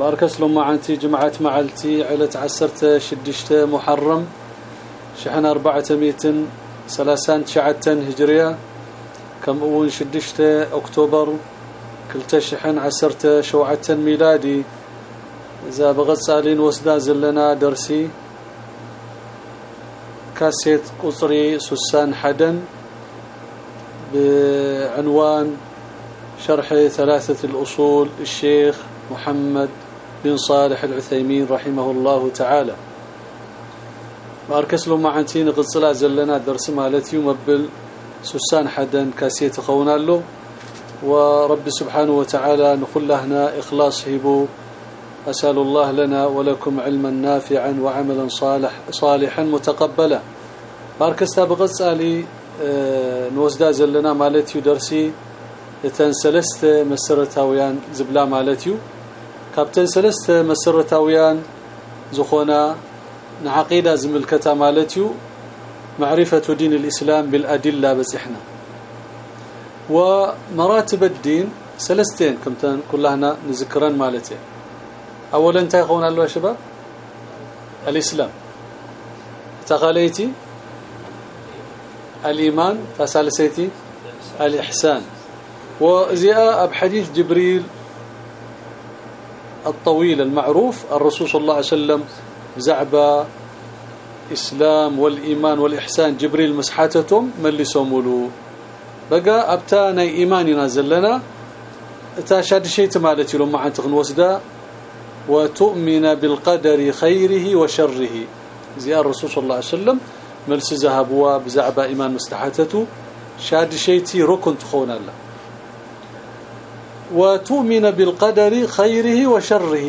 بارك اسلم معنتي جمعة معلتي على عسرت شدشت محرم. شحن أربعة ميتن سلاسان شعتن هجرية. كم أول شدشت أكتوبر. كلتا شحن عسرت شوعة ميلادي. إذا بغت سألين وسدا زلنا درسي. كاسيت قصري سسان حدن. بعنوان شرح ثلاثة الأصول الشيخ محمد بن صالح العثيمين رحمه الله تعالى. واركس له معنتين قصلا زلنا درس مالتي ومبل سسان حدا كاسيت خونا له ورب سبحانه وتعالى نقول هنا إخلاص هبو. أسأل الله لنا ولكم علما نافعا وعملا صالح صالحا متقبلا. باركس تابقت سالي آه نوزدا زلنا مالتي درسي تنسلست مسرتاويان زبلا مالتيو كابتن سلست مسرتاويان زخونا نعقيدة زملكتا مالتيو معرفة دين الإسلام بالأدلة بزحنا ومراتب الدين سلستين كمتن كلنا نذكرن مالتي اولا انت يخون الله شباب الإسلام تقاليتي الإيمان تسالسيتي الإحسان وزياء بحديث جبريل الطويل المعروف. الرسول صلى الله عليه وسلم زعب إسلام والإيمان والإحسان. جبريل مسحاتهم ملسومولو بقى ابتانا ايمان ينزل لنا تاشاد شيء تمالتي لما عن وسدا وتؤمن بالقدر خيره وشره زي الرسول صلى الله عليه وسلم ملس ذهبوا بزعب ايمان مستحاتته شاد شيء ركن تخون الله وتؤمن بالقدر خيره وشره.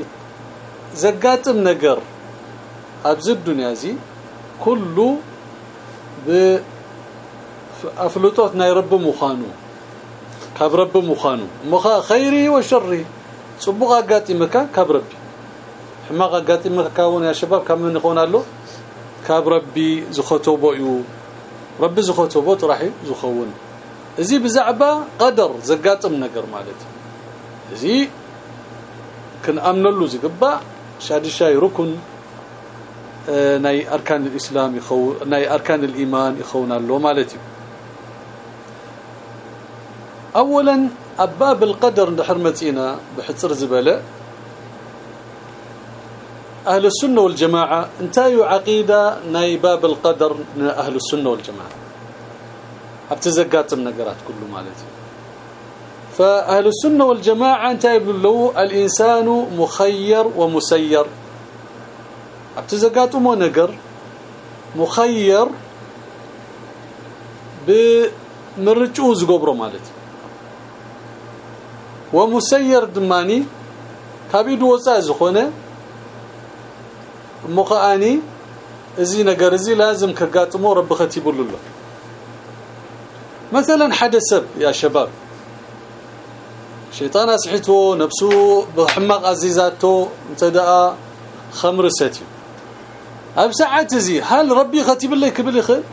زقاتم نقر. أبز الدنيا زي. كله ب افلطوت ناي رب مخانو. كاب رب مخانو. مخا خيره وشره. صبغ مكا كاب ربي. حماق مكا كاون يا شباب كم نكون له كاب ربي زخطوبو يو رب زخطوبو راح زخون. ازي بزعبة قدر. زقاطم نقر مالتي. زي كن امنلو زقبا شادي شاي ركن ناي اركان الاسلام يخو ناي اركان الايمان يخونا له مالتي اولا اباب القدر حرمتينا بحصر زباله أهل السنة والجماعه انتايو عقيده ناي باب القدر من أهل السنة والجماعه ابتزقات النقرات كله مالتي فأهل السنة والجماعة انت ابن الإنسان مخير ومسير. ابتزقات أمو نقر مخير بمرجعه زقبره مالتي ومسير دماني. كبيد وصا زخونه. مخاني. ازي نجر ازي لازم كغاطمو رب ختي بلله مثلا حدث يا شباب. شيطان اسحته نفسه بحماق عزيزاته انتدأ خمر ستي أب ساعات زي هل ربي ختيب لك بالخير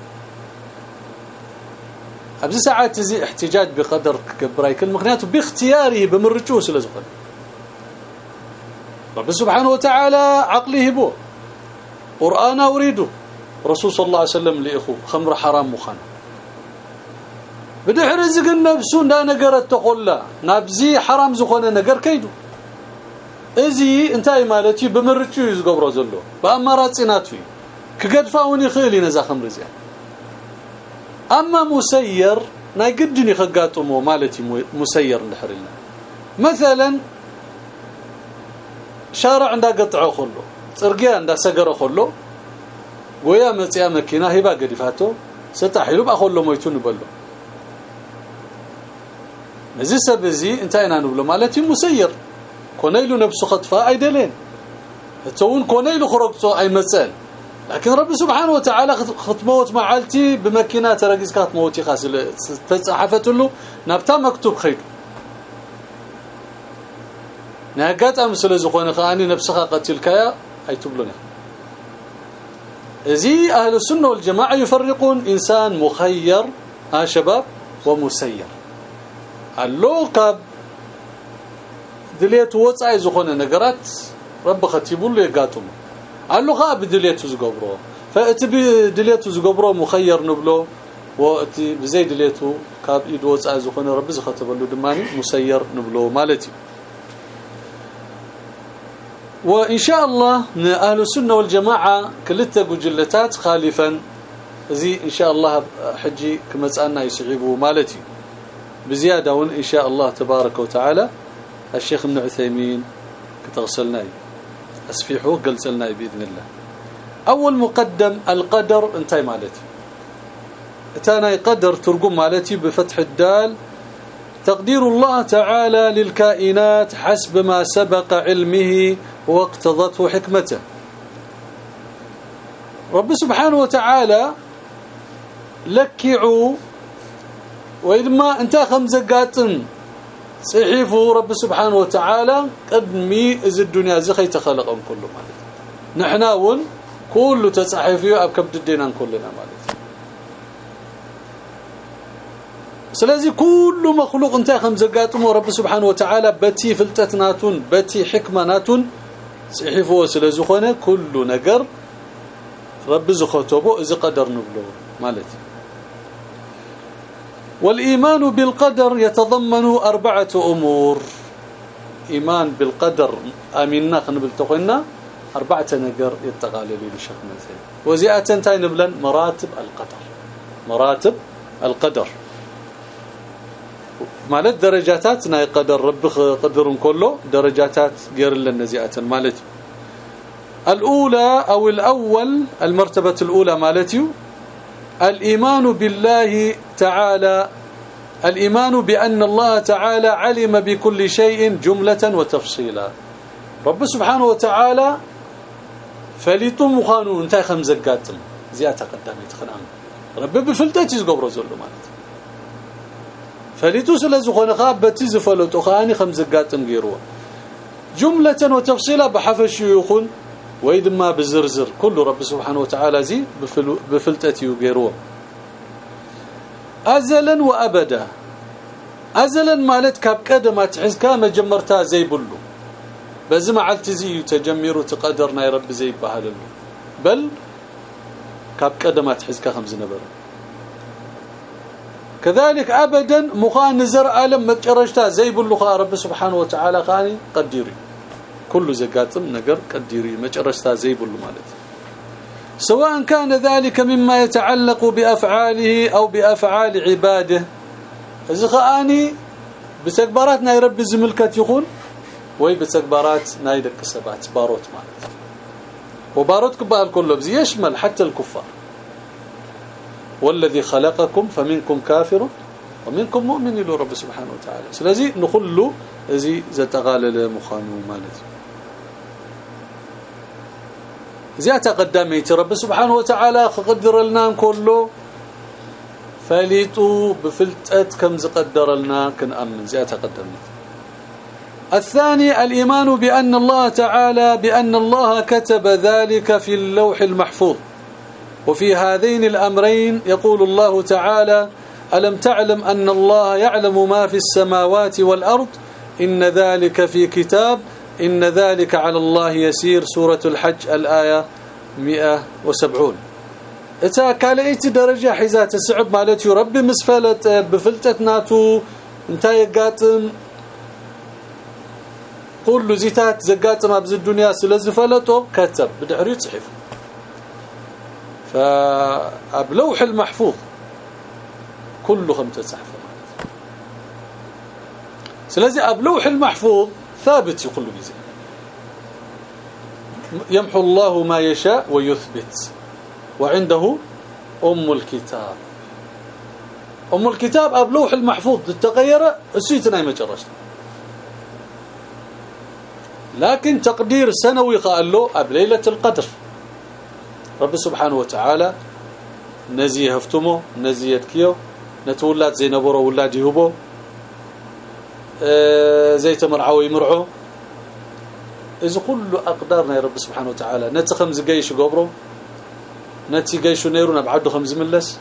ابز ساعات زي احتجاج بقدر كبراي كل باختياره بمرجوه سلازقل رب سبحانه وتعالى عقله بو قرآن أريده رسول صلى الله عليه وسلم لإخو خمر حرام مخان بده رزق النفس نقرت تقول لا نابزي حرام زخونه نقر كيدو ازي انتاي مالتي بمرجو يزقبرو زلو بامارات صيناتوي كقدفاوني خيلي نزا خمر زيان اما مسير ناي قدني خقاطمو مالتي مسير نحرلنا مثلا شارع عند قطعه خلو صرقيا عند سقره خلو ويا مصيا مكينه هبا قدفاتو ستحيلو باخلو مويتون بلو نزي سبزي انتينا نبلو مالتي مسير كونيلو نفسه خطفا ايدلين تون كوني لخرجتو اي مثل لكن رب سبحانه وتعالى ختموت معالتي بمكينه ترقيز كات موتي خاسل تصحفت له نبتا مكتوب خير نهقات امثله زخونه خاني نفسها قتلك اي تبلوني زي أهل السنة والجماعه يفرقون انسان مخير ها شباب ومسير اللوقب دليت وصاي زخونه نغرات رب ختيبوا يقاتم قالوا خا بدليته زغبرو فأتي بدليته زغبرو مخير نبلو. وأتي بزي دليته كاب إيد وصاي زخونه رب زختبلو دماني مسير نبلو مالتي. وإن شاء الله أهل السنة والجماعة كلتا جلتات خالفا. زي إن شاء الله حجي كمصانا يسعبوا مالتي. بزيادة إن شاء الله تبارك وتعالى. الشيخ ابن عثيمين كتغسلناي. أسفيحوه قلسلنا بإذن الله. أول مقدم القدر انتهي مالتي. اتانا قدر ترجم مالتي بفتح الدال. تقدير الله تعالى للكائنات حسب ما سبق علمه واقتضته حكمته. رب سبحانه وتعالى لكعوا وإذا انت خمسة قاتن صحيفه رب سبحانه وتعالى قدمي اذ الدنيا زي خيتخلقهم كله مالك نحنا ون كله تصحيفيه اب كبد الدينان كلنا مالك سلازي كل مخلوق انت خمزقاتم رب سبحانه وتعالى بتي فلتتناتون بتي حكمناتون صحيفه سلازي خونه كل نجر رب زخوتبو اذا قدر نبلو مالتي والإيمان بالقدر يتضمن أربعة أمور. إيمان بالقدر آمنا خنبل تقولنا أربعة نقر يتغالب لشيخ مثلا وزيئة تاي نبلن مراتب القدر. مراتب القدر. مالت درجاتات ناي قدر رب قدر كله درجاتات غير للنزيئة مالت. الأولى أو الأول المرتبة الأولى مالتي الإيمان بالله تعالى الإيمان بأن الله تعالى علم بكل شيء جملة وتفصيلا. رب سبحانه وتعالى فليتم خانو انت خمزقاتم زياده قدامي تخنام رب بفلتتي زغبرو زلو مالت فليتو سلازخونه خابتي زفلتو خاني خمزقاتم غيروا جملة وتفصيلا بحفش يخون ويدما بزرزر. كل رب سبحانه وتعالى زي بفلتتي وغيروا ازلا وابدا. ازلا مالت كاب قدمات حزكا مجمرتا زي بلو. بزي معلت زي تجميرو تقدرنا يا رب زي بحاللو. بل كاب قدمات حزكا خمس نبر كذلك ابدا مخان زر عالم متجرجتا زي بلو خا رب سبحانه وتعالى خاني قديري. كل زقاتم نقر قديري متجرجتا زي بلو مالتي سواء كان ذلك مما يتعلق بأفعاله أو بأفعال عباده. إذا خاني بتكبارات ناي ربي زملكت يكون وي بتكبارات ناي سبات باروت مالت. وباروت كبال كله بزي يشمل حتى الكفار. والذي خلقكم فمنكم كافر ومنكم مؤمن له رب سبحانه وتعالى. سلازي نخلو زي زتغالل مخانو مالتي زيادة قداميت رب سبحانه وتعالى قدر لنا كله. فليتو بفلتأت كم زقدر لنا. كنأمن زيادة قداميت الثاني الإيمان بأن الله تعالى بأن الله كتب ذلك في اللوح المحفوظ. وفي هذين الأمرين يقول الله تعالى ألم تعلم أن الله يعلم ما في السماوات والأرض؟ إن ذلك في كتاب. إن ذلك على الله يسير سورة الحج الآية 170 إتا كاليت درجة حيزات السعب مالتي ربي مسفلت بفلتتناتو انت يقاتم. كل زيتات زقاتم أبز الدنيا سلزفلتو كتب بدحري صحيف فابلوح المحفوظ كله خمسه صحف سلازي ابلوح المحفوظ ثابت يقول بيزي يمحو الله ما يشاء ويثبت. وعنده أم الكتاب. أم الكتاب أبلوح المحفوظ تغير السيتنا ما جرشت لكن تقدير سنوي قال له أب ليلة القدر. رب سبحانه وتعالى نزي هفتمو نزي يتكيو نتولات زي نبرو ولاد يهبو. أه زي تمرعو يمرعو إذا كل اقدارنا يا رب سبحانه وتعالى. نت خمس جيش قبرو. نتي جيش نيرنا بعد خمس ملس.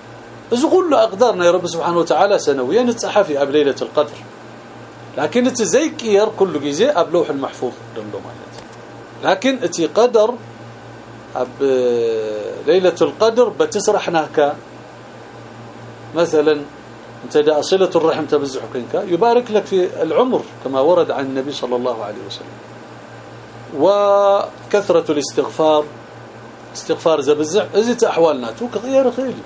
إذا كل اقدارنا يا رب سبحانه وتعالى سنويا نتصحفي اب ليلة القدر. لكن انت زي كير كل جزء اب لوح المحفوظ دمدم لكن إتي قدر اب ليلة القدر بتسرحناك. مثلا أنت دا صله الرحم تبزحك يبارك لك في العمر كما ورد عن النبي صلى الله عليه وسلم. وكثرة الاستغفار استغفار زبزع ازت أحوالنا توك غير خيلي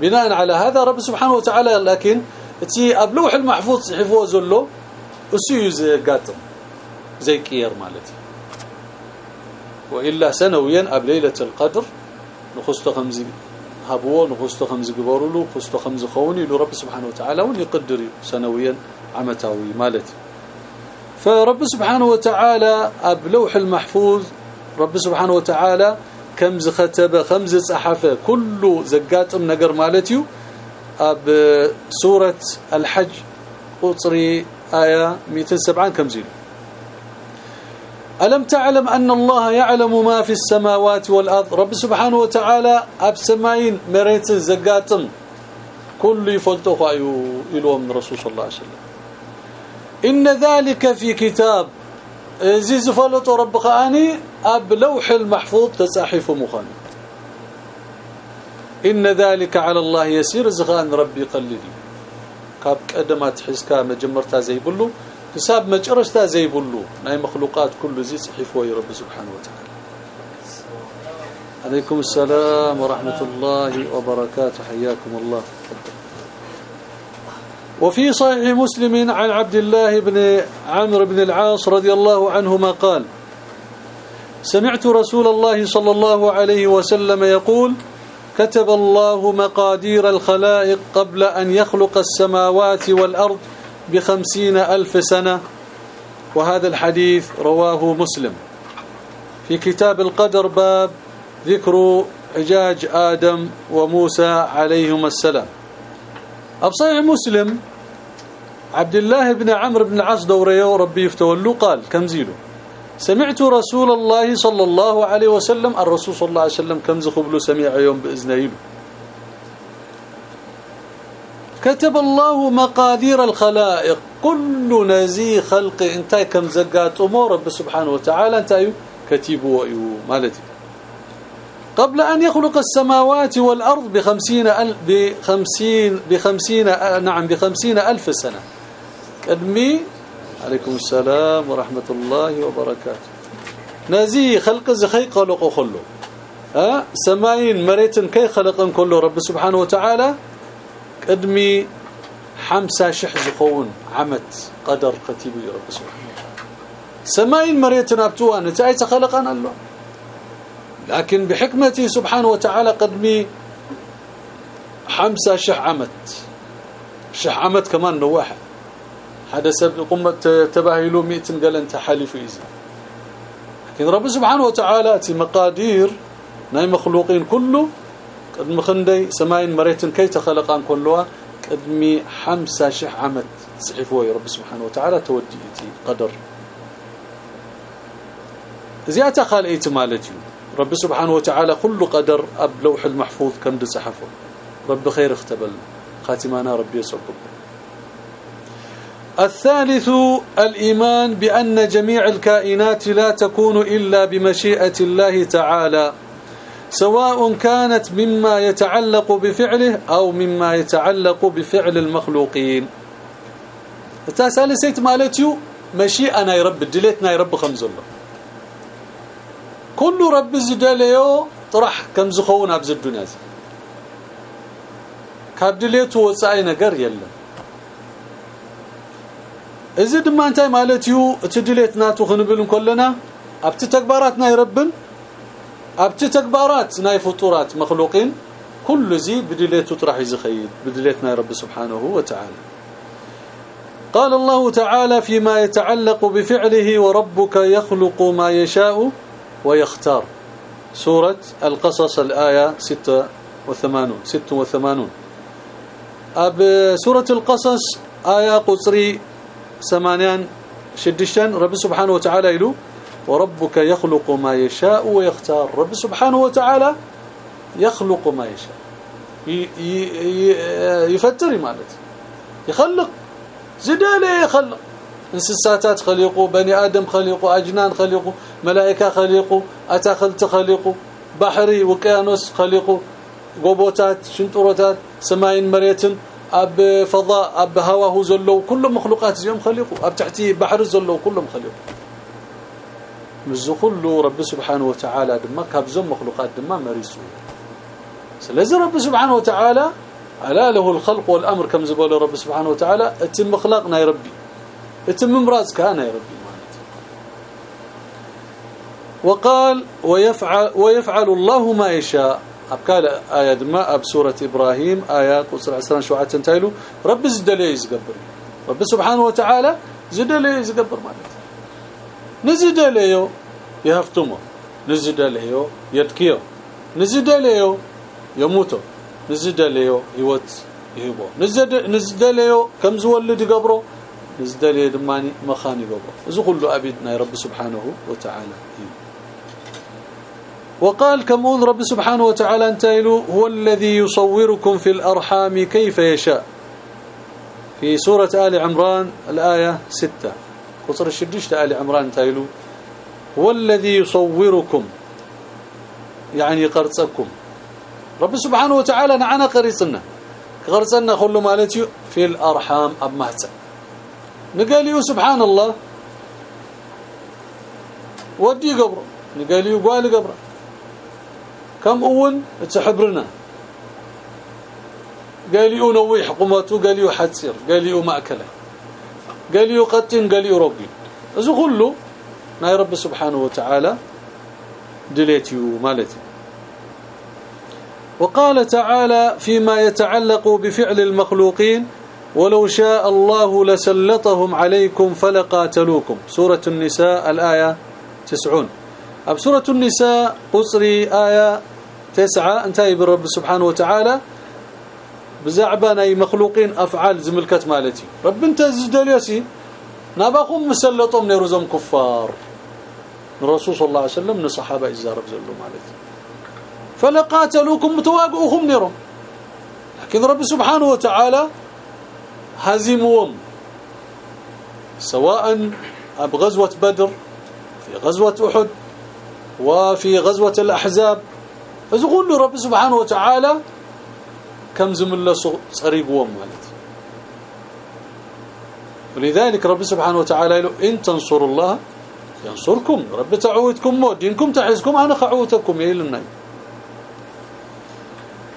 بناء على هذا رب سبحانه وتعالى لكن تي أبلوح المحفوظ صحفوه زلو أسيو زي قاتم زي كير مالتي. وإلا سنويا أب ليلة القدر نخصت خمس هبو نخصت خمس قبرلو نخصت خمس خوني لرب سبحانه وتعالى ونقدر سنويا عمتاوي مالتي. فرب سبحانه وتعالى أب لوح المحفوظ رب سبحانه وتعالى كم كتب خمس صحفه كل زقاتم نجر مالتيو أب سورة الحج قصري آية 270 كم زيرو ألم تعلم أن الله يعلم ما في السماوات والأرض؟ رب سبحانه وتعالى أب سماين مريت زقاتم كل يفلتوه يلوم من رسول صلى الله عليه وسلم. إن ذلك في كتاب. زي زفلت رب اني أب لوح المحفوظ تصحيف مخان. إن ذلك على الله يسير. زغان ربي قللي كاب قدمات حسكا مجمرتا زي بلو حساب مجرشتا زي بلو. ناي مخلوقات كل زي صحيفة يا رب سبحانه وتعالى. عليكم السلام ورحمة الله وبركاته. حياكم الله. وفي صحيح مسلم عن عبد الله بن عمرو بن العاص رضي الله عنهما قال سمعت رسول الله صلى الله عليه وسلم يقول كتب الله مقادير الخلائق قبل أن يخلق السماوات والأرض بخمسين ألف سنة وهذا الحديث رواه مسلم. في كتاب القدر باب ذكر حجاج آدم وموسى عليهما السلام. أبصيح مسلم عبد الله بن عمرو بن العاص دوريه ربي يفتولوا قال كم زيلو سمعت رسول الله صلى الله عليه وسلم الرسول صلى الله عليه وسلم كم زخبلو سميع يوم بإذنه كتب الله مقادير الخلائق. كل نزي خلق انت كم زقات أمور رب سبحانه وتعالى انت كتيبوا مالتي؟ قبل أن يخلق السماوات والأرض بخمسين ألف بخمسين بخمسين نعم بخمسين ألف سنة. قدمي عليكم السلام ورحمة الله وبركاته. نزي خلق زخي خلق خلو ها؟ سماين مريتن كي خلقن كله رب سبحانه وتعالى؟ قدمي حمسة شح زخون عمت قدر كتيب رب سبحانه سماين مريتن ابتوان نتاي تخلقن الله. لكن بحكمته سبحانه وتعالى قدمي حمسة شح عمت. شح عمت كمان نواحد هذا سبب قمة تباهلوا مئة قال أنت حالف إذا لكن رب سبحانه وتعالى تي مقادير ناي مخلوقين كله قد مخندي سماين مريتن كي تخلقان كلها قدمي حمسة شح عمد صحيفه يا رب سبحانه وتعالى توديتي قدر. زيادة خال إيت مالتي رب سبحانه وتعالى كل قدر أب لوح المحفوظ كم صحفه رب خير اختبل. خاتمانا ربي يصبر الثالث الإيمان بأن جميع الكائنات لا تكون إلا بمشيئة الله تعالى. سواء كانت مما يتعلق بفعله أو مما يتعلق بفعل المخلوقين. تسال سيت مالتيو ماشي أنا يرب دليتنا يرب خمز الله. كل رب زدليو طرح كم زخون أبز الدنيا. كاب دليتو وصاي نجر يلا. إذا ما انت مالتيو تدليتنا خنبلن كلنا أبت تكباراتنا يربن أبتي تكبارات ناي فطورات مخلوقين كل زي بدليت تطرح يزخيد بدليتنا رب سبحانه وتعالى. قال الله تعالى فيما يتعلق بفعله وربك يخلق ما يشاء ويختار. سورة القصص الآية 86 86 أب سورة القصص آية قصري ثمانيان شدشان رب سبحانه وتعالى يلو وربك يخلق ما يشاء ويختار. رب سبحانه وتعالى يخلق ما يشاء. يفتري مالت يخلق. زدالة يخلق. انسساتات خليقوا بني آدم خليقوا أجنان خليقوا ملائكة خليقوا أتاخلت خليقوا بحري وقيانوس خليقوا غوبوتات شنطروتات سماين مريتن أب فضاء أب هواه زلو كل مخلوقات زيهم خليقوا أب تحتي بحر زلو كلهم خليقوا مز كله رب سبحانه وتعالى دما كابزم مخلوقات دما مريسو. سلازم رب سبحانه وتعالى على له الخلق والأمر كم زبول رب سبحانه وتعالى أتم خلقنا يا ربي. أتم امراض كان يا ربي وقال ويفعل ويفعل الله ما يشاء. ابقال آية دما أب سورة إبراهيم آية قصر عسران شو تنتايلو رب زد لي يزقبر. رب سبحانه وتعالى زد لي يزقبر مالك. نزد ليه يهفتمه نزد ليه يتكيو. نزد ليه يموتوا نزد ليه يوت يهبو. نزد نزد ليه كم زولد يقبرو؟ نزد ليه دماني مخان يقبرو. اذا كله ابيدنا رب سبحانه وتعالى. وقال كم رب سبحانه وتعالى انتايلو هو الذي يصوركم في الأرحام كيف يشاء. في سورة آل عمران الآية 6 قصر الشديش آل عمران انتايلو هو الذي يصوركم يعني قرصكم. رب سبحانه وتعالى نعنا قريصنا. قرصنا كل مالتي في الأرحام أب مهتا نقاليو سبحان الله. ودي قبر. نقاليو قال قبر. كم أون؟ تحبرنا قاليو نويح قمته قاليو حتصير قاليو مأكلة. قاليو قتين قاليو ربي اذا كله ناي رب سبحانه وتعالى دليتيو مالتي. وقال تعالى فيما يتعلق بفعل المخلوقين ولو شاء الله لسلطهم عليكم فلقاتلوكم. سورة النساء الآية 90 أب سورة النساء قصري آية 9 انتهي بالرب سبحانه وتعالى بزعبان أي مخلوقين أفعال زملكت مالتي. رب أنت زدليسي نابقهم مسلطهم نيرزم كفار. الرسول صلى الله عليه وسلم من الصحابه ازارب زلوا مالتي. فلقاتلوكم متواقعهم نيرهم لكن رب سبحانه وتعالى هزمهم. سواء بغزوة بدر في غزوة أحد وفي غزوة الأحزاب. فزقول له رب سبحانه وتعالى كم زمل صريقهم مالت ولذلك رب سبحانه وتعالى يقول إن تنصروا الله ينصركم. رب تعودكم دينكم تعزكم أنا خعوتكم يا للناي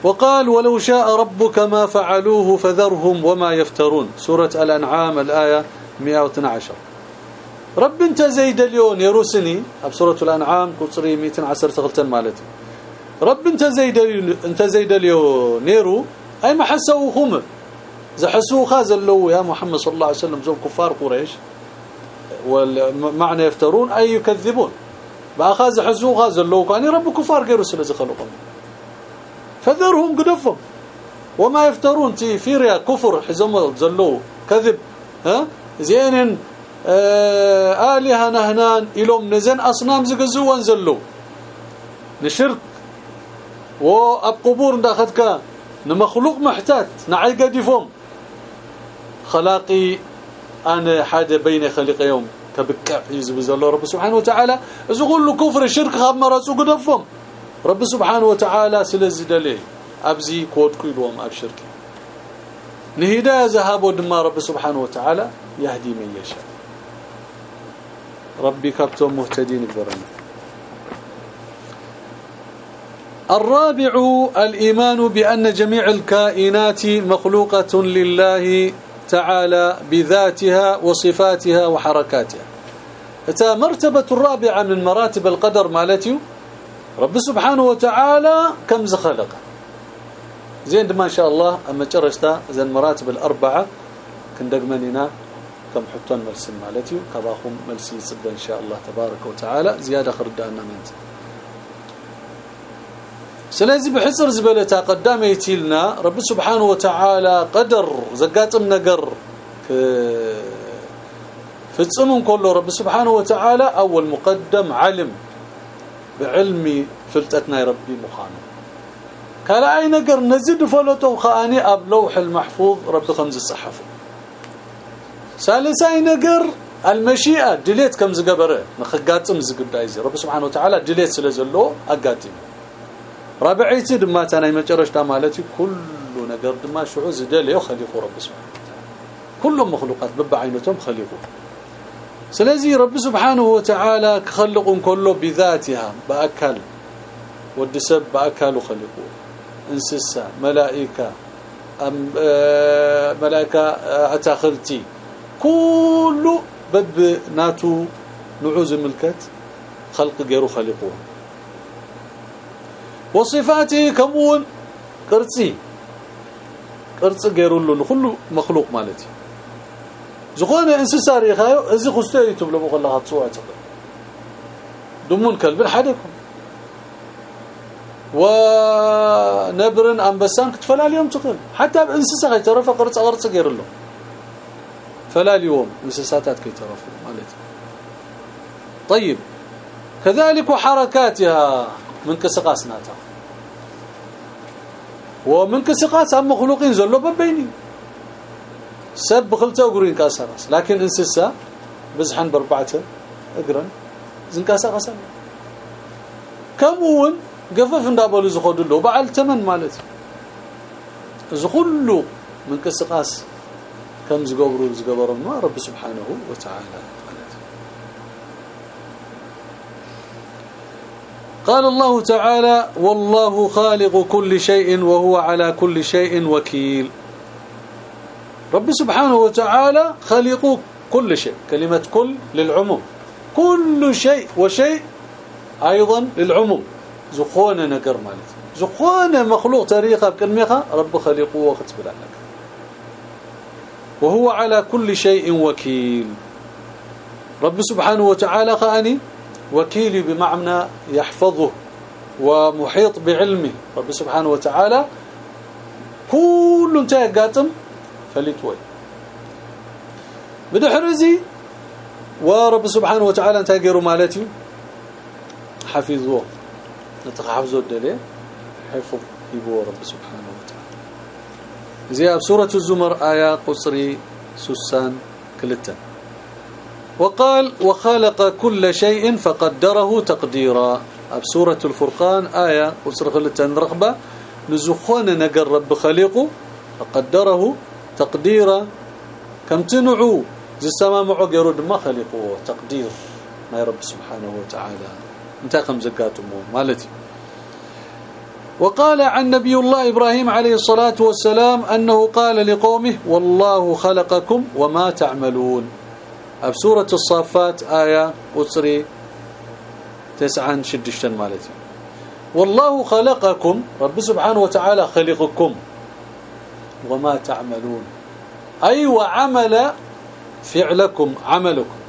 وقال ولو شاء ربك ما فعلوه فذرهم وما يفترون. سورة الأنعام الآية 112 رب انت زيد اليون يرسني بسورة الأنعام قصري 110 تغلتن مالتي. رب انت زيد انت زيد اليون نيرو أي ما حسوا خم زحسوا خازلوا يا محمد صلى الله عليه وسلم زوم كفار قريش. والمعنى يفترون أي يكذبون. باخذ حسوا خازلوا كان رب كفار غير سلازي خلقهم. فذرهم قدفهم. وما يفترون تي في ريا كفر حزم زلوا كذب. ها؟ زين آه آلهة نهنان إلهم نزن أصنام زغزو وانزلوا نشرك واب قبور داخدك نمخلوق محتاج نعي قديفهم خلاقي أنا حاجة بين خلق يوم. كبكع يزب زلوا رب سبحانه وتعالى. له كفر شرك خمروا قدفهم رب سبحانه وتعالى سلزي دلي أبزي كودكو يلوم ابشرك نهدا ذهب ودما رب سبحانه وتعالى يهدي من يشاء. ربي كبتم مهتدين برنا الرابع الإيمان بأن جميع الكائنات مخلوقة لله تعالى بذاتها وصفاتها وحركاتها. اتا مرتبة الرابعة من مراتب القدر مالتي رب سبحانه وتعالى كم زخلق. زين ما شاء الله أما جرشتا زين مراتب الأربعة كندقمنينا كم حطن ملسن مالتي كباخم ملسي صب إن شاء الله تبارك وتعالى زيادة خردانا منت. سلازي بحصر زبلتا قداميتي لنا رب سبحانه وتعالى قدر زقاتم نقر فتصمم كله رب سبحانه وتعالى اول مقدم علم بعلمي فلتتنا ربي مخانه كلا اي نقر نزيد فلوتو خاني اب لوح المحفوظ رب خمس الصحف ثالث اي نقر المشيئه دليت كم زقبره نخقاطم زقدايزي رب سبحانه وتعالى دليت سلازلو اقاتم رابعيتي دما تانا مچرشتا مالتي كل نقر دما شعو زدليو خليقو رب سبحانه. كل مخلوقات ببعينتهم خليقو سلازي رب سبحانه وتعالى خلقهم كله بذاتها بأكل والدسب بأكل خلقوا انسسا ملائكة ام آه ملائكة أتاخلتي. كله بب ناتو نعوز ملكت خلق غير خلقوه وصفاته كمون قرصي. قرص غيرو له كله مخلوق مالتي. زخونه انسسا ريخايو ازي خستي تبلو بقول تصوات دمون كلب حدكم ونبر أنبسان كتفلا اليوم تقل حتى انسسا يترفع قرص قرص غير له فلا اليوم انسساتات كيترفع مالتي. طيب. كذلك وحركاتها من كسقاس ومن كسقاس مخلوقين زلوا ببيني. سب خلته اقرين كاسراس لكن انسسا بزحن بربعته اقرن. قسم. كمون قفف اندابلو زخدلو بعل تمن مالتي زخلو من كسقاس. كم زقبروا ما رب سبحانه وتعالى. قال الله تعالى والله خالق كل شيء وهو على كل شيء وكيل. رب سبحانه وتعالى خالق كل شيء كلمة كل للعموم. كل شيء وشيء أيضا للعموم. زخونا نقر مالت مخلوق طريقة بكلمة رب خالقه وقت بلا لك وهو على كل شيء وكيل. رب سبحانه وتعالى خاني وكيلي بمعنى يحفظه ومحيط بعلمه. رب سبحانه وتعالى كل انتهى قاتم فليتوي بدحرزي ورب سبحانه وتعالى انت غيروا مالتي. حفظوه. نتحفظوا الدليل حفظ يبو رب سبحانه وتعالى. زي سورة الزمر آية قصري سسان كلتا. وقال وخلق كل شيء فقدره تقديرا. بسورة الفرقان آية كلتا رغبة. نزخون نقر رب خليقه فقدره تقديرا. كم تنعو زي السماء معو غيرو ما خلقوا تقدير. ما رب سبحانه وتعالى. انت كم زقاتمو مالتي. وقال عن نبي الله إبراهيم عليه الصلاة والسلام أنه قال لقومه والله خلقكم وما تعملون. بسورة الصافات آية أسري تسعا شدشتن مالتي. والله خلقكم رب سبحانه وتعالى خلقكم. وما تعملون. أي وعمل فعلكم عملكم.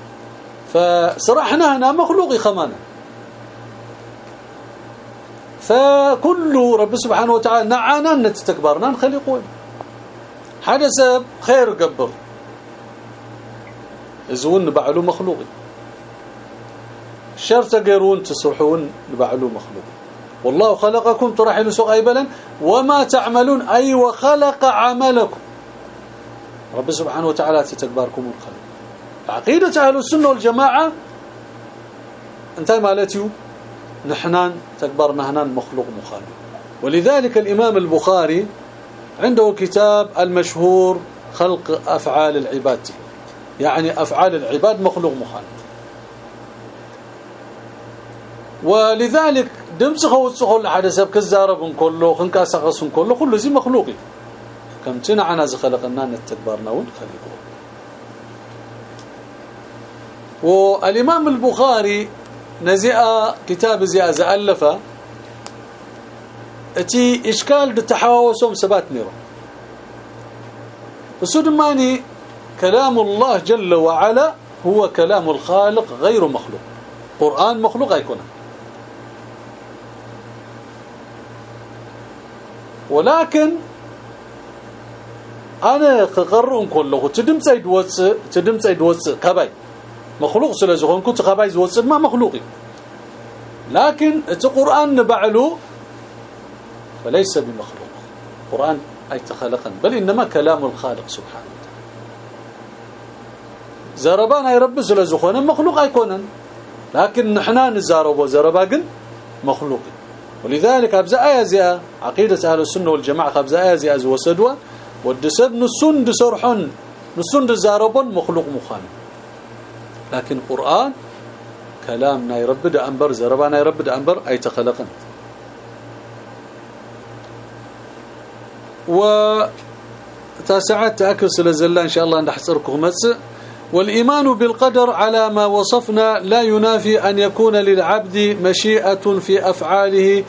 فصرحنا هنا مخلوق خمانا فكل رب سبحانه وتعالى نعانا نتتكبرنا نخلقون. حدث خير قبر. زون بعلو مخلوق. شرط غيرون تصرحون بعلو مخلوق. والله خلقكم ترحلوا سوق ايبلا وما تعملون أي وخلق عملكم. رب سبحانه وتعالى تتكبركم الخلق. عقيدة أهل السنة والجماعة انتهي مالتيو؟ نحنان تكبرنا هنان مخلوق مخالف. ولذلك الإمام البخاري عنده كتاب المشهور خلق أفعال العباد. يعني أفعال العباد مخلوق مخالف. ولذلك دمسخه وتسخه لحد سب كزارب كله خنكاسخس كله كله زي مخلوقي كم تنعنا زخلقنا نتكبرنا ونخلقه والإمام البخاري نزئ كتاب زي زالفه أتي إشكال التحاوسهم سبات نيرو. السودماني كلام الله جل وعلا هو كلام الخالق غير مخلوق. قرآن مخلوق يكون. ولكن أنا قررون كله تدمص يدوص تدمص يدوص كباي. مخلوق سلازخون كنت كباي زوص ما مخلوقي. لكن القرآن بعلو فليس بمخلوق. القرآن أي تخلقا بل إنما كلام الخالق سبحانه. زربان أي رب سلازخون مخلوق ايكونن لكن نحنا نزاربو زربا مخلوق. ولذلك أبزا آية زي عقيدة أهل السنة والجماعة أبزا آية زي از وسدوا ودسب نسون دسرحون نسون دزاربون مخلوق مخان لكن قرآن كلامنا يرب ده أنبر زربانا يرب ده أنبر أي تخلقن. و تاسعات تأكل سلازلا إن شاء الله نحصركم مس والإيمان بالقدر على ما وصفنا لا ينافي أن يكون للعبد مشيئة في أفعاله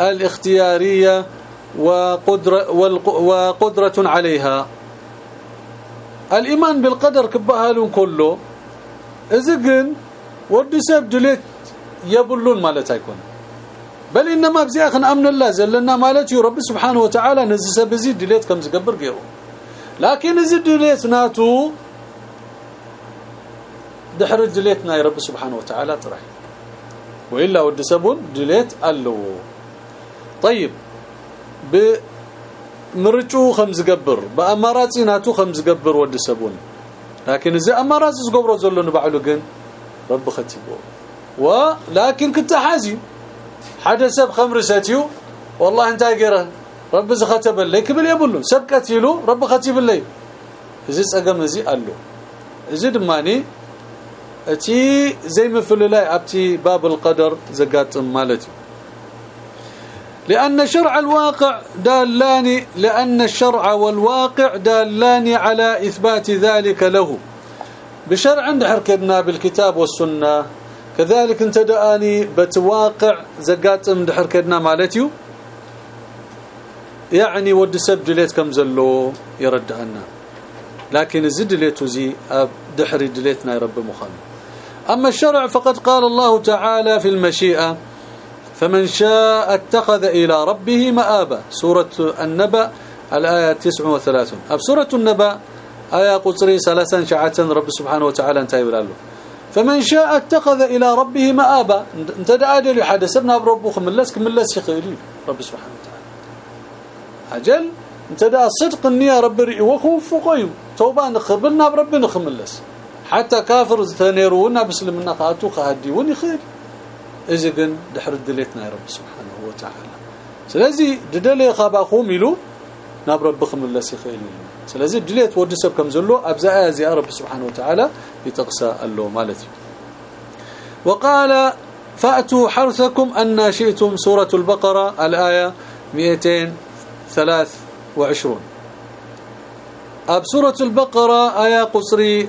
الاختيارية وقدرة, وقدرة عليها. الإيمان بالقدر كبهالون كله. إذن ودي دليت يبلون مالتا يكون بل إنما بزي أخن أمن الله زلنا مالتي رب سبحانه وتعالى نزي بزي دليت كم زقبر غيره لكن إذا دليت ناتو دحر دليتنا يا رب سبحانه وتعالى طرح والا ود سبون دليت ألو طيب بمرجو خمس قبر باماراتي ناتو خمس قبر ود سبون لكن اذا امارات زغبرو زلو نبعلو كن رب ختيبو ولكن كنت حازي حدث بخمر ساتيو والله انت غيره رب زختب لي كبل يبلو سبقت يلو رب ختيب لي اذا صقم زي قالو اذا دماني اتي زي مفللاي ابتي باب القدر زقات مالتي لأن شرع الواقع دالان لأن الشرع والواقع دالان على إثبات ذلك له. بشرع عند حركنا بالكتاب والسنة. كذلك انت داني بتواقع زقات من حركنا مالتيو يعني ود سب دليت كم زلو يرد عنا لكن زد ليتو زي دحري دليتنا يا رب مخالف. أما الشرع فقد قال الله تعالى في المشيئة فمن شاء اتخذ إلى ربه مآبا. سورة النبأ الآية 39 أب سورة النبأ آية قصري ثلاثا شعة رب سبحانه وتعالى انتهي بلاله فمن شاء اتخذ إلى ربه مآبا. انت دعادي لحدثنا بربه خملس كملس يخيري رب سبحانه وتعالى. أجل انت دا صدق النية رب رئي وخوف وقيم توبا نخبرنا برب نخملس حتى كافر تنيرونا بسلمنا قاتو خهديون خير. إذا كن دحر دليتنا يا رب سبحانه وتعالى. سلازي ددلي خاباخوم يلو ناب ربكم الله سيخيل سلازي دليت ودي سب كم زلو ابزا ازي رب سبحانه وتعالى يتقسى الله مالتي. وقال فأتوا حرثكم أن شئتم سورة البقرة الآية 223 أب سورة البقرة آية قصري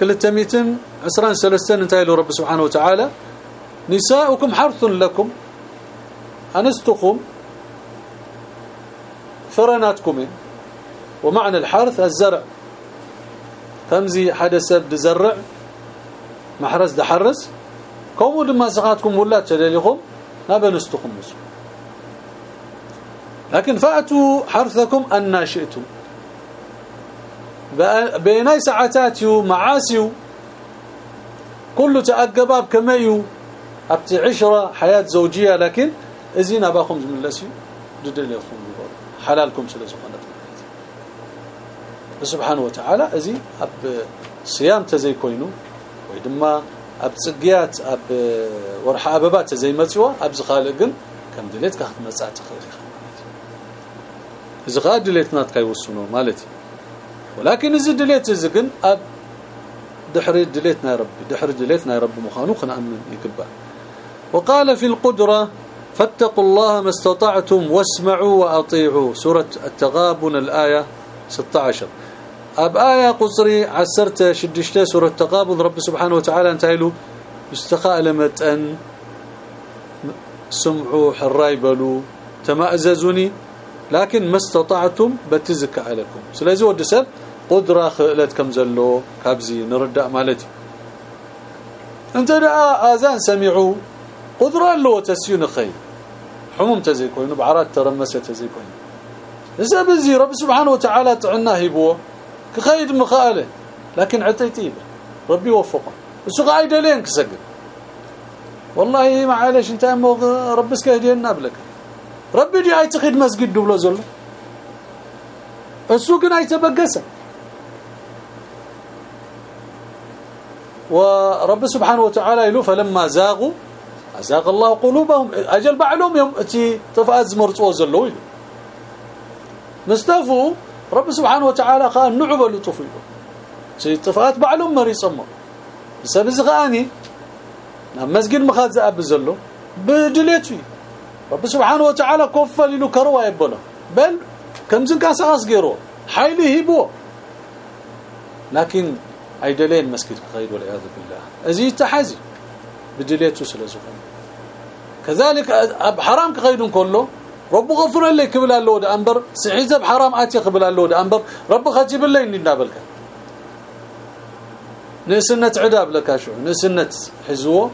كل تميتن عسران سلستن انتهي رب سبحانه وتعالى. نساؤكم حرث لكم أنستكم فرناتكم. ومعنى الحرث الزرع. تمزي حدث بزرع محرس دحرس. كومو لما سقاتكم ولا نبنستكم مسلم لكن فأتوا حرثكم أن شئتم. بيناي ساعاتيو معاسيو كله تأقباب كمايو أبتي عشرة حياة زوجية لكن ازين أباكم من لسي ددليكم حلالكم سلازخونه سبحانه وتعالى ازي أب صيام تزي كوينو ويدما أب صقيات أب ورح اببات زي مصوا أب زخالقن كم دليت كخت مصات خير اذا قاد دليتنا تكايوسنو مالتي؟ ولكن إذا دليت زقن أب دحر دليتنا يا رب دحر دليتنا يا رب مخانو خنا أمن يكبا وقال في القدرة فاتقوا الله ما استطعتم واسمعوا وأطيعوا. سورة التغابن الآية 16 أب آية قصري عسرت شدشته سورة التغابن رب سبحانه وتعالى انتهيلو. استقاء لمتن سمعوا حراي بلو تمأززوني. لكن ما استطعتم بتزك عليكم. سلازي ودسب قدرة خلت كم زلو كابزي نردأ مالتي أنت دعا آذان سمعوا قدرة له تسيون خير حموم تزي كوينو بعرات ترمسة تزي كوينو إذا بزي رب سبحانه وتعالى تعنا هيبو كخيد مخاله لكن عتيتي ربي وفقه. بس قاعد لين كسجد والله معلش انت رب اسكهدينا بلك دي هاي تخيد مسجد بلو زل السوق هاي تبقسه ورب سبحانه وتعالى يلو فلما زاغوا ازاغ الله قلوبهم أجل بعلوم يوم تي طفاز مرصو زلو مستفو رب سبحانه وتعالى قال نعبل تي طفات بعلوم مريصمو بسبب غاني نعم مسجد مخازا اب زلو بدليتي رب سبحانه وتعالى كفل له كروا يبله بل كم زن كاس غيرو حيله هيبو لكن أيدلين مسجد خير والعياذ بالله. أزي تحزي. بدليته سلازفن كذلك اب حرام كخيدون كله. رب غفر لي قبل الله ده أنبر. سعيد بحرام آتي قبل الله ده أنبر. رب خجب لي ننابلك نسنة عداب لك شو؟ نسنة حزوة.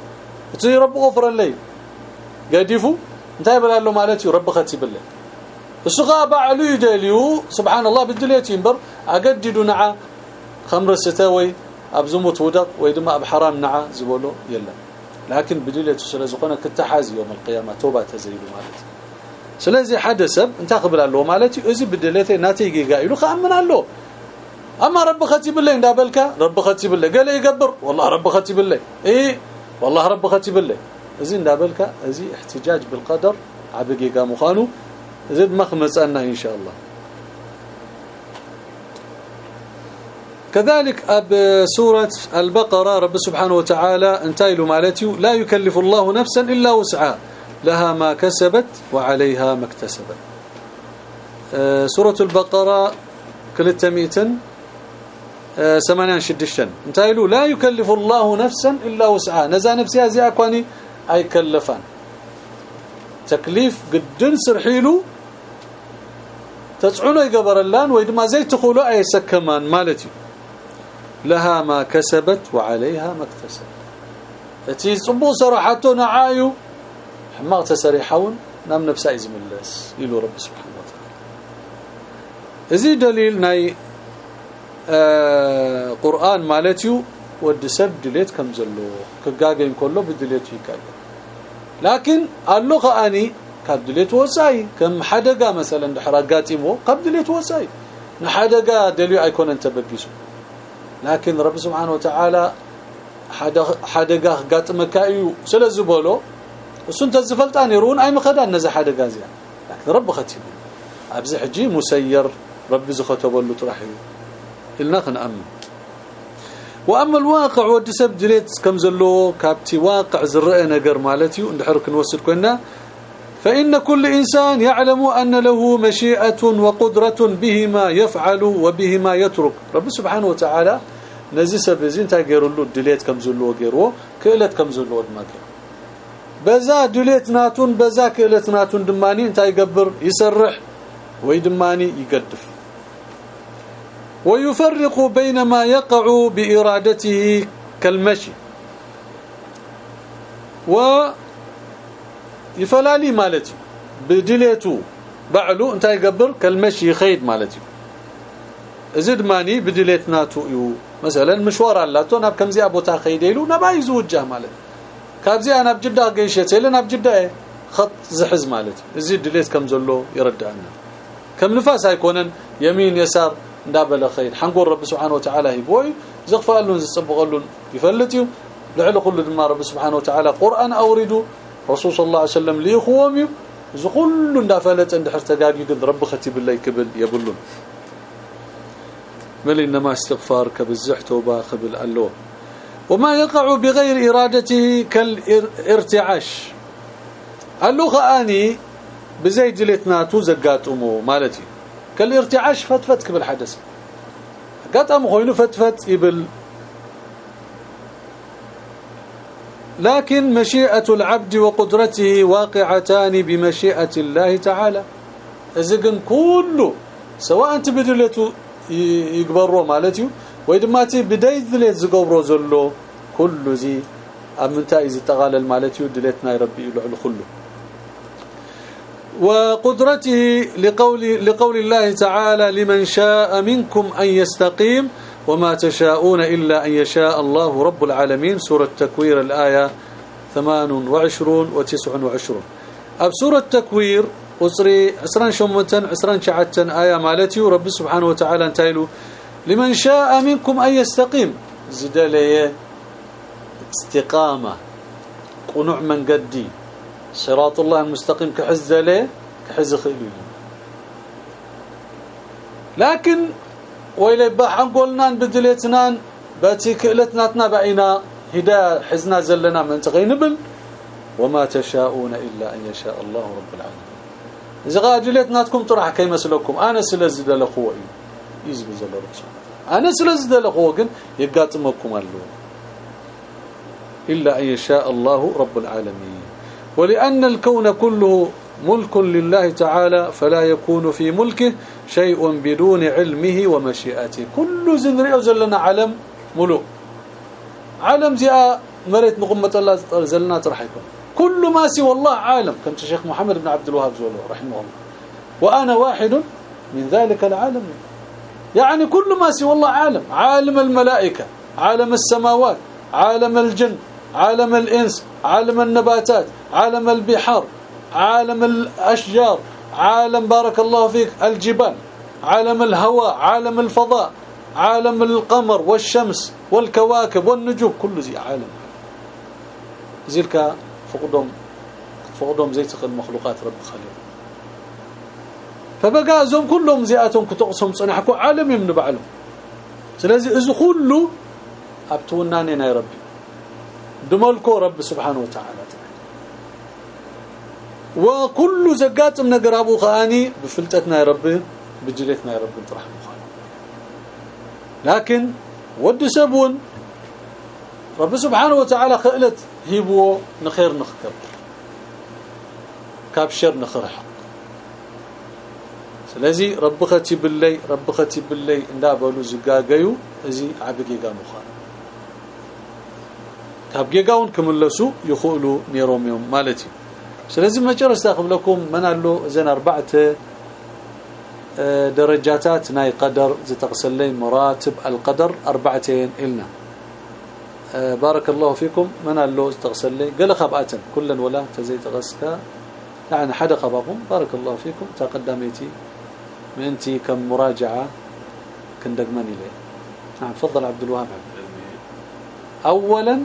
تي رب غفر لي. قديفو انتهى بلا له مالتي رب خجب لي السغا بعلو يدليو سبحان الله بدليتي انبر اقددوا نعا خمر ستاوي أبزموت ودق ويدما بحرام نعا زبولو يلا. لكن بدليته سلازقنا كتحاز يوم القيامة توبة تزيد مالتي. سلازي حدث انت قبل مالتي أزي بدليته ناتيجي قايلو خامن له أما رب ختي بالله اندابلك رب ختي بالله قال يقبر والله رب ختي بالله إيه والله رب ختي بالله ازي اندابلك ازي احتجاج بالقدر عبقيقا مخانو زد مخمصنا ان شاء الله كذلك اب سوره البقره رب سبحانه وتعالى انتايلو مالتي لا يكلف الله نفسا الا وسعها لها ما كسبت وعليها ما اكتسبت سوره البقره كلتميتن آه، سمانان شدشن انتايلو لا يكلف الله نفسا الا وسعها نزا نفسها زي اكواني أي كلفان. تكليف قدن سرحيلو تصعنو يقبرلان ويدما زي تقولوا أي سكمان مالتي. لها ما كسبت وعليها ما اكتسبت. أتي صبو صراحته نعايو حماق تسريحون نام نفسا يزملس يلو رب سبحانه وتعالى. ازي دليل ناي آه قرآن مالتيو ود سب دليت كم زلو كغاغين كله بدليتو يكاي لكن اللغة اني كبدلت وساي. كم حدقة مثلا حرقاتي مو كبدلت وساي. نحدقه دليل أيكون أنت ببيسو. لكن رب سبحانه وتعالى حدقة قطمك مكايو سلازي بولو. وسنت الزفلطان يرون أي مخدا ذا حدقة زي لكن رب ختيب ابزح جي مسير. رب زخته بولو ترحيل. إلنا خنأمن وأما الواقع ودسب دليت كم زلو كابتي واقع زرئ نجر مالتي اندحر كنوسد كنا. فإن كل إنسان يعلم أن له مشيئة وقدرة بهما يفعل وبهما يترك. رب سبحانه وتعالى نزي سبزين تاغيرلو دليت كم زلو غيرو كلت كم زلو دماغ بزا دليت ناتون بزا كلت ناتون دماني انت يقبر يسرح ويدماني يقدف. ويفرق بين ما يقع بإرادته كالمشي. و يفلالي مالتي. بدليتو بعلو انت يقبر كالمشي خيد مالتي. زد ماني بدليتناتو يو. مثلا مشوار اللاتو ناب كمزي ابوتا خيديلو نبا يزوجه مالتي كابزي أنا بجدة قيشت لنا بجده خط زحز مالتي زيد دليت كم زلو يردعنا كم نفاس هيكونن يمين يسار. ندابل خير حنقول رب سبحانه وتعالى يبوي زغفالون زصبغلون يفلتيو لعل كل دما رب سبحانه وتعالى قران اوريدو رسول صلى الله عليه وسلم لي خوامي زقل اندفلت عند حرتقاقي قد رب ختب الله يكبل يبلون بل انما استغفار كبزح توبه الله وما يقع بغير ارادته كالارتعاش اللغة اني بزيد لتناتو زقاتمو مالتي كالارتعاش فتفت قبل حدث. قطم خوينو فتفت يبل لكن مشيئة العبد وقدرته واقعتان بمشيئة الله تعالى. إذا كله سواء أنت بدلته يقبروا مالتي ويدماتي بداي دليت زقبرو زلو كل زي امنتا إذا تغالل مالتي دليتنا ربي يلعل كله. وقدرته لقول لقول الله تعالى لمن شاء منكم أن يستقيم وما تشاءون إلا أن يشاء الله رب العالمين. سورة تكوير الآية 28 و 29 أب سورة التكوير وصري عسران شمتن عسران شعتن آية مالتي ورب سبحانه وتعالى انتايلو لمن شاء منكم أن يستقيم. زد لي استقامة قنوع من قدي. صراط الله المستقيم كحز لي كحز خيلي. لكن ويلي بحن قلنا بدليتنا باتي كئلتنا بعينا هدا حزنا زلنا من تغينبل وما تشاءون إلا أن يشاء الله رب العالمين. إذا غاجلتناتكم طرح كيما سلكم أنا سلزد لقوة يزب زل أنا سلزد لقوة يقاتمكم الله إلا أن يشاء الله رب العالمين. ولأن الكون كله ملك لله تعالى فلا يكون في ملكه شيء بدون علمه ومشيئته. كل زنري أزلنا علم ملوك. عالم زي مريت مقمة الله زلنا يكون كل ما سوى الله عالم. كنت الشيخ محمد بن عبد الوهاب زوله رحمه الله. وأنا واحد من ذلك العالم. يعني كل ما سوى الله عالم. عالم الملائكة عالم السماوات عالم الجن عالم الإنس عالم النباتات عالم البحار عالم الأشجار عالم بارك الله فيك الجبال عالم الهواء عالم الفضاء عالم القمر والشمس والكواكب والنجوم كل زي عالم. زيلك فقدهم فقدهم زي تخل مخلوقات رب خليل فبقى زوم كلهم زياتهم كتقصهم صنحكو عالم من بعلهم سلازي اذا كله ابتوناني يا ربي دملكو رب سبحانه وتعالى. وكل زقات من قرابو خاني بفلتتنا يا رب بجلتنا يا رب ترحم لكن ود سبون رب سبحانه وتعالى خلت هيبو نخير نخكب كابشر نخرح سلازي رب ختي باللي رب ختي باللي إندا بلو زغاغيو إزي عبقيغا مخان كابغيغاون كملسو يخولوا نيروم يوم مالتي سلازي ما جرى استقبل لكم من قالوا زين اربعه درجاتات ناي قدر زتقسل مراتب القدر اربعتين إلنا بارك الله فيكم من اللوز تغسل لي قال خباتن كلا ولا تزي تغسكا يعني حدا خباكم بارك الله فيكم تقدميتي من انت كم مراجعه كن دقمني لي نعم تفضل عبد الوهاب اولا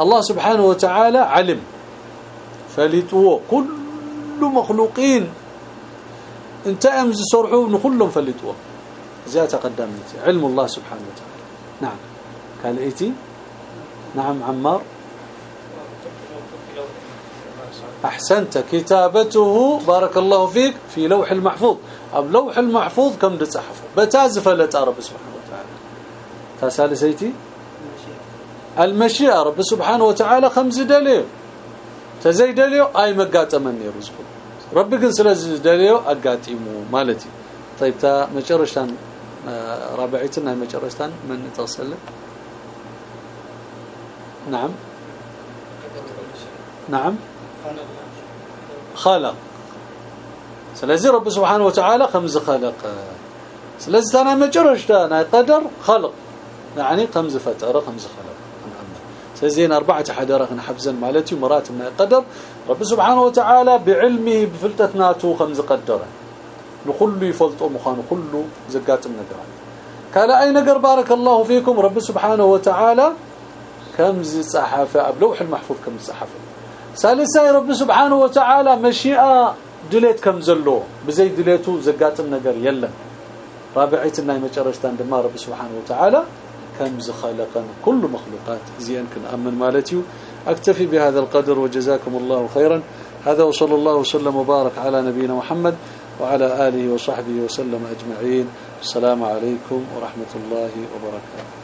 الله سبحانه وتعالى علم. فليتو كل مخلوقين. انت امز صرحوا نخلهم فليتوا زي تقدمت علم الله سبحانه وتعالى. نعم. قال إيتي؟ نعم عمار. أحسنت. كتابته بارك الله فيك في لوح المحفوظ. أب لوح المحفوظ كم تصحف بتازف رب سبحانه وتعالى. تسالسيتي المشيئة رب سبحانه وتعالى خمس دليل. تزي دليل أي مقاطمن يرزق رب كن سلاز دليل اقاطيمو مالتي. طيب تا مجرشتان آه، رابعيتنا مجرشتان من تصل؟ نعم. نعم. خلق. سلازي رب سبحانه وتعالى خمس خلق. سلازي أنا مجرشتان قدر خلق. يعني خمس فترة خمس خلق. سزين أربعة حدرة حبزا مالتي مرات من قدر رب سبحانه وتعالى بعلمه بفلتتناته خمس قدره. نخل يفلطوا مخان زقات من نقر قال أي نقر بارك الله فيكم؟ رب سبحانه وتعالى كم زي صحافه بلوح المحفوظ كم صحافة. ثالثا رب سبحانه وتعالى مشيئة دليت كم زلو بزي دليتو زقات النقر يلا. رابعيتنا مجرشتان دما رب سبحانه وتعالى. كم خلقا كل مخلوقات زين كن آمن مالتي. أكتفي بهذا القدر وجزاكم الله خيرا. هذا وصلى الله وسلم وبارك على نبينا محمد وعلى آله وصحبه وسلم أجمعين. السلام عليكم ورحمة الله وبركاته.